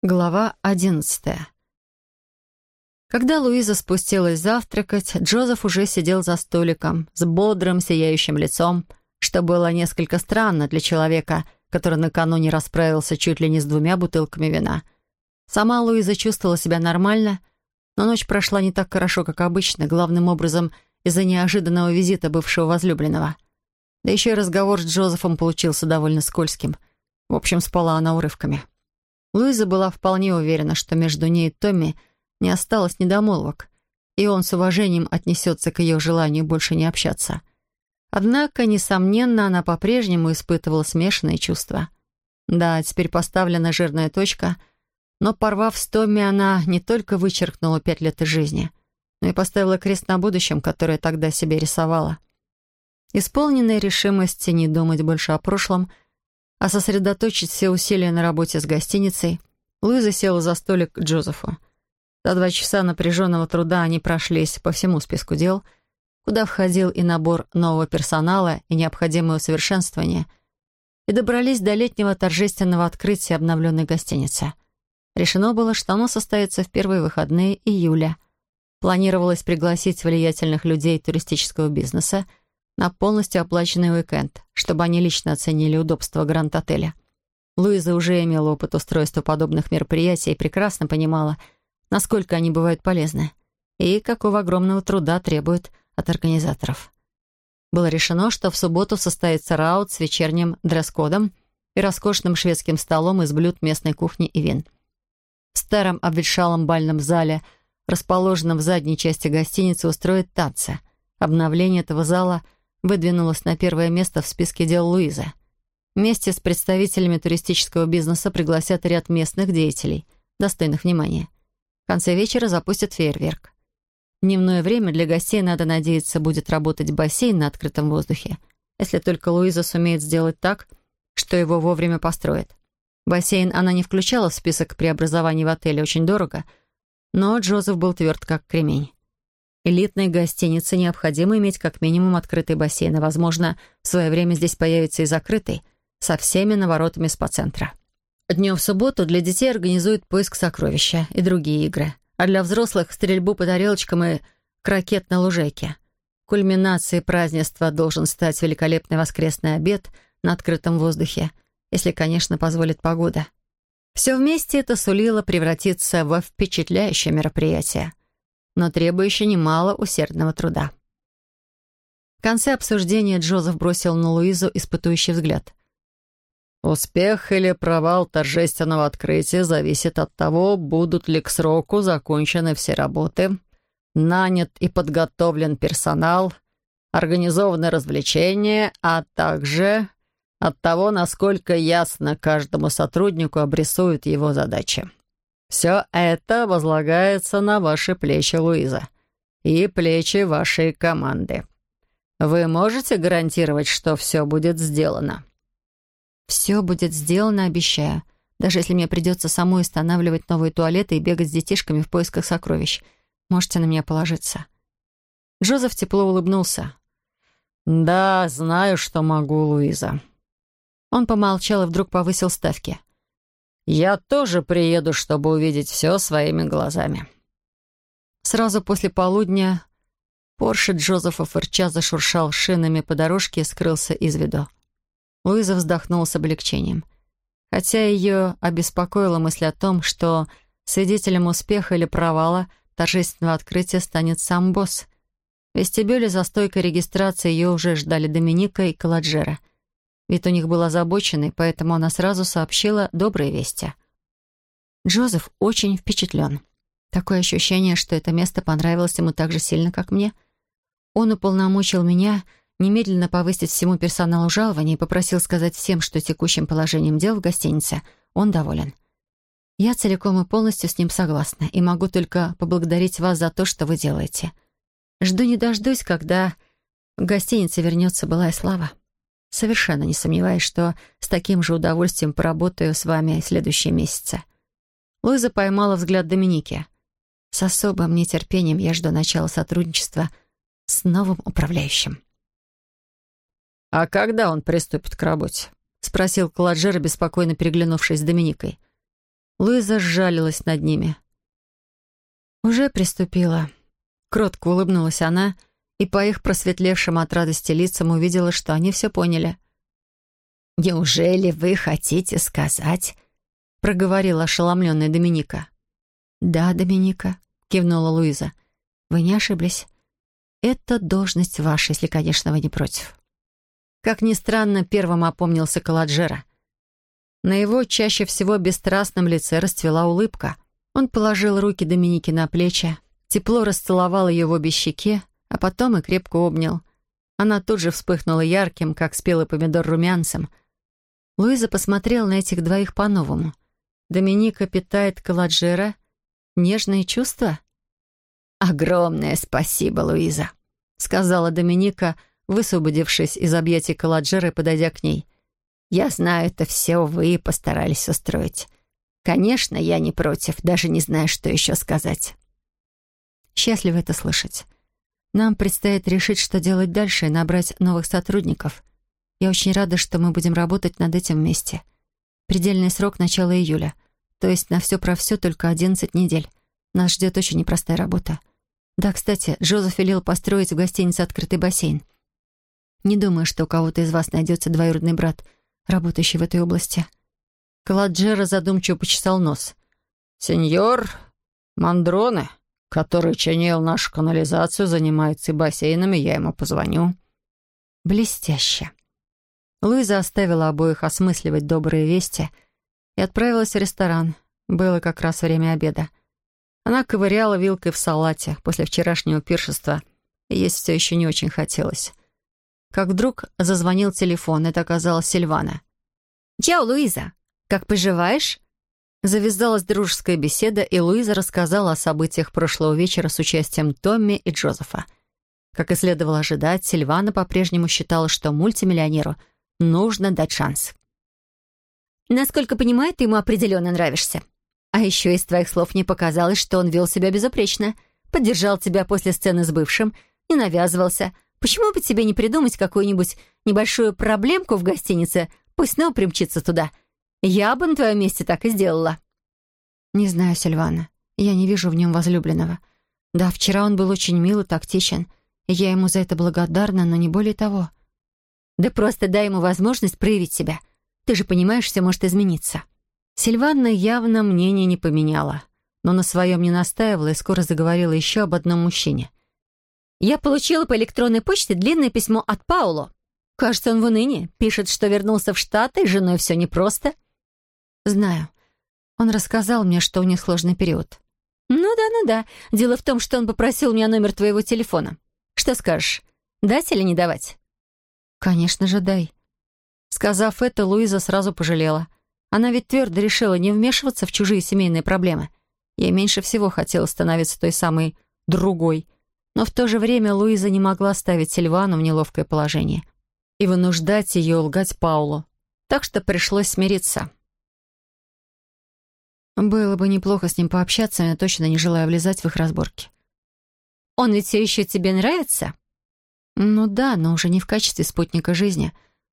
Глава одиннадцатая. Когда Луиза спустилась завтракать, Джозеф уже сидел за столиком с бодрым, сияющим лицом, что было несколько странно для человека, который накануне расправился чуть ли не с двумя бутылками вина. Сама Луиза чувствовала себя нормально, но ночь прошла не так хорошо, как обычно, главным образом из-за неожиданного визита бывшего возлюбленного. Да еще и разговор с Джозефом получился довольно скользким. В общем, спала она урывками. Луиза была вполне уверена, что между ней и Томми не осталось недомолвок, и он с уважением отнесется к ее желанию больше не общаться. Однако, несомненно, она по-прежнему испытывала смешанные чувства. Да, теперь поставлена жирная точка, но, порвав с Томми, она не только вычеркнула пять лет из жизни, но и поставила крест на будущем, которое тогда себе рисовала. Исполненная решимости не думать больше о прошлом — а сосредоточить все усилия на работе с гостиницей, Луиза села за столик к Джозефу. За два часа напряженного труда они прошлись по всему списку дел, куда входил и набор нового персонала, и необходимое усовершенствование, и добрались до летнего торжественного открытия обновленной гостиницы. Решено было, что оно состоится в первые выходные июля. Планировалось пригласить влиятельных людей туристического бизнеса — на полностью оплаченный уикенд, чтобы они лично оценили удобство Гранд-отеля. Луиза уже имела опыт устройства подобных мероприятий и прекрасно понимала, насколько они бывают полезны и какого огромного труда требуют от организаторов. Было решено, что в субботу состоится раут с вечерним дресс-кодом и роскошным шведским столом из блюд местной кухни и вин. В старом обветшалом бальном зале, расположенном в задней части гостиницы, устроят танцы. Обновление этого зала — выдвинулась на первое место в списке дел Луизы. Вместе с представителями туристического бизнеса пригласят ряд местных деятелей, достойных внимания. В конце вечера запустят фейерверк. В дневное время для гостей, надо надеяться, будет работать бассейн на открытом воздухе, если только Луиза сумеет сделать так, что его вовремя построят. Бассейн она не включала в список преобразований в отеле, очень дорого, но Джозеф был тверд как кремень. Элитной гостинице необходимо иметь как минимум открытый бассейн, а, возможно, в свое время здесь появится и закрытый, со всеми наворотами спа-центра. Днем в субботу для детей организуют поиск сокровища и другие игры, а для взрослых — стрельбу по тарелочкам и крокет на лужайке. Кульминацией празднества должен стать великолепный воскресный обед на открытом воздухе, если, конечно, позволит погода. Все вместе это сулило превратиться во впечатляющее мероприятие но требующий немало усердного труда. В конце обсуждения Джозеф бросил на Луизу испытующий взгляд. «Успех или провал торжественного открытия зависит от того, будут ли к сроку закончены все работы, нанят и подготовлен персонал, организованы развлечения, а также от того, насколько ясно каждому сотруднику обрисуют его задачи. Все это возлагается на ваши плечи, Луиза, и плечи вашей команды. Вы можете гарантировать, что все будет сделано?» «Все будет сделано, обещаю. Даже если мне придется самой устанавливать новые туалеты и бегать с детишками в поисках сокровищ. Можете на меня положиться». Джозеф тепло улыбнулся. «Да, знаю, что могу, Луиза». Он помолчал и вдруг повысил ставки. Я тоже приеду, чтобы увидеть все своими глазами». Сразу после полудня Порше Джозефа Фырча зашуршал шинами по дорожке и скрылся из виду. Луиза вздохнула с облегчением. Хотя ее обеспокоила мысль о том, что свидетелем успеха или провала торжественного открытия станет сам босс. В вестибюле за стойкой регистрации ее уже ждали Доминика и Каладжера — Вид у них был озабоченный, поэтому она сразу сообщила добрые вести. Джозеф очень впечатлен. Такое ощущение, что это место понравилось ему так же сильно, как мне. Он уполномочил меня немедленно повысить всему персоналу жалования и попросил сказать всем, что текущим положением дел в гостинице он доволен. Я целиком и полностью с ним согласна и могу только поблагодарить вас за то, что вы делаете. Жду не дождусь, когда в гостинице вернется былая слава. Совершенно не сомневаюсь, что с таким же удовольствием поработаю с вами следующие месяцы. Луиза поймала взгляд Доминики. С особым нетерпением я жду начала сотрудничества с новым управляющим. «А когда он приступит к работе?» — спросил Каладжер, беспокойно переглянувшись с Доминикой. Луиза сжалилась над ними. «Уже приступила». Кротко улыбнулась она, и по их просветлевшим от радости лицам увидела, что они все поняли. «Неужели вы хотите сказать?» — проговорила ошеломленная Доминика. «Да, Доминика», — кивнула Луиза. «Вы не ошиблись. Это должность ваша, если, конечно, вы не против». Как ни странно, первым опомнился Каладжера. На его чаще всего бесстрастном лице расцвела улыбка. Он положил руки Доминики на плечи, тепло расцеловал ее в обе щеки, а потом и крепко обнял. Она тут же вспыхнула ярким, как спелый помидор румянцем. Луиза посмотрела на этих двоих по-новому. Доминика питает Каладжера нежные чувства? «Огромное спасибо, Луиза», — сказала Доминика, высвободившись из объятий Каладжера и подойдя к ней. «Я знаю, это все вы постарались устроить. Конечно, я не против, даже не знаю, что еще сказать». «Счастливо это слышать. Нам предстоит решить, что делать дальше, и набрать новых сотрудников. Я очень рада, что мы будем работать над этим вместе. Предельный срок — начало июля. То есть на все про все только 11 недель. Нас ждет очень непростая работа. Да, кстати, Джозеф велел построить в гостинице открытый бассейн. Не думаю, что у кого-то из вас найдется двоюродный брат, работающий в этой области. Каладжера задумчиво почесал нос. «Сеньор Мандроне, который чинил нашу канализацию, занимается и бассейнами, я ему позвоню». «Блестяще». Луиза оставила обоих осмысливать добрые вести и отправилась в ресторан. Было как раз время обеда. Она ковыряла вилкой в салате после вчерашнего пиршества, и есть все еще не очень хотелось. Как вдруг зазвонил телефон, это оказалась Сильвана. «Чао, Луиза! Как поживаешь?» Завязалась дружеская беседа, и Луиза рассказала о событиях прошлого вечера с участием Томми и Джозефа. Как и следовало ожидать, Сильвана по-прежнему считала, что мультимиллионеру нужно дать шанс. «Насколько понимаю, ты ему определенно нравишься. А еще из твоих слов не показалось, что он вел себя безупречно, поддержал тебя после сцены с бывшим, не навязывался, Почему бы тебе не придумать какую-нибудь небольшую проблемку в гостинице? Пусть снова примчится туда. Я бы на твоем месте так и сделала». «Не знаю, Сильвана. Я не вижу в нем возлюбленного. Да, вчера он был очень мил и тактичен. И я ему за это благодарна, но не более того». «Да просто дай ему возможность проявить себя. Ты же понимаешь, все может измениться». Сильвана явно мнение не поменяла, но на своем не настаивала и скоро заговорила еще об одном мужчине — я получила по электронной почте длинное письмо от Пауло. Кажется, он в унынии. Пишет, что вернулся в Штаты, с женой все непросто. Знаю. Он рассказал мне, что у них сложный период. Ну да, ну да. Дело в том, что он попросил у меня номер твоего телефона. Что скажешь, дать или не давать? Конечно же, дай. Сказав это, Луиза сразу пожалела. Она ведь твердо решила не вмешиваться в чужие семейные проблемы. Ей меньше всего хотелось становиться той самой «другой», но в то же время Луиза не могла ставить Сильвану в неловкое положение и вынуждать ее лгать Паулу. Так что пришлось смириться. Было бы неплохо с ним пообщаться, но я точно не желаю влезать в их разборки. «Он ведь все еще тебе нравится?» «Ну да, но уже не в качестве спутника жизни.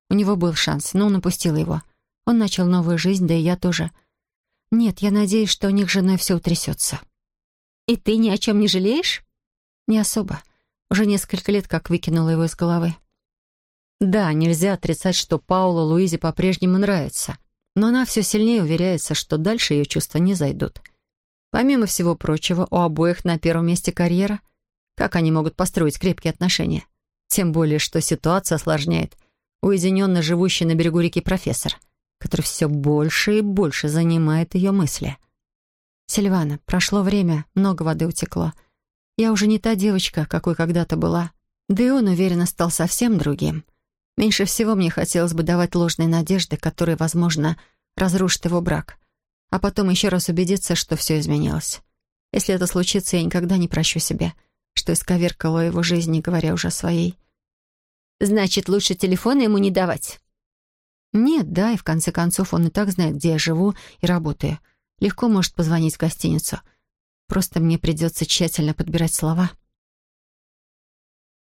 У него был шанс, но он упустил его. Он начал новую жизнь, да и я тоже. Нет, я надеюсь, что у них с женой все утрясется». «И ты ни о чем не жалеешь?» Не особо. Уже несколько лет как выкинула его из головы. Да, нельзя отрицать, что Паула Луизе по-прежнему нравится, но она все сильнее уверяется, что дальше ее чувства не зайдут. Помимо всего прочего, у обоих на первом месте карьера. Как они могут построить крепкие отношения? Тем более, что ситуация осложняет уединенно живущий на берегу реки профессор, который все больше и больше занимает ее мысли. «Сильвана, прошло время, много воды утекло. Я уже не та девочка, какой когда-то была. Да и он, уверенно, стал совсем другим. Меньше всего мне хотелось бы давать ложные надежды, которые, возможно, разрушат его брак. А потом еще раз убедиться, что все изменилось. Если это случится, я никогда не прощу себя, что исковеркало его жизнь, не говоря уже о своей. «Значит, лучше телефона ему не давать?» «Нет, да, и в конце концов он и так знает, где я живу и работаю. Легко может позвонить в гостиницу». Просто мне придется тщательно подбирать слова.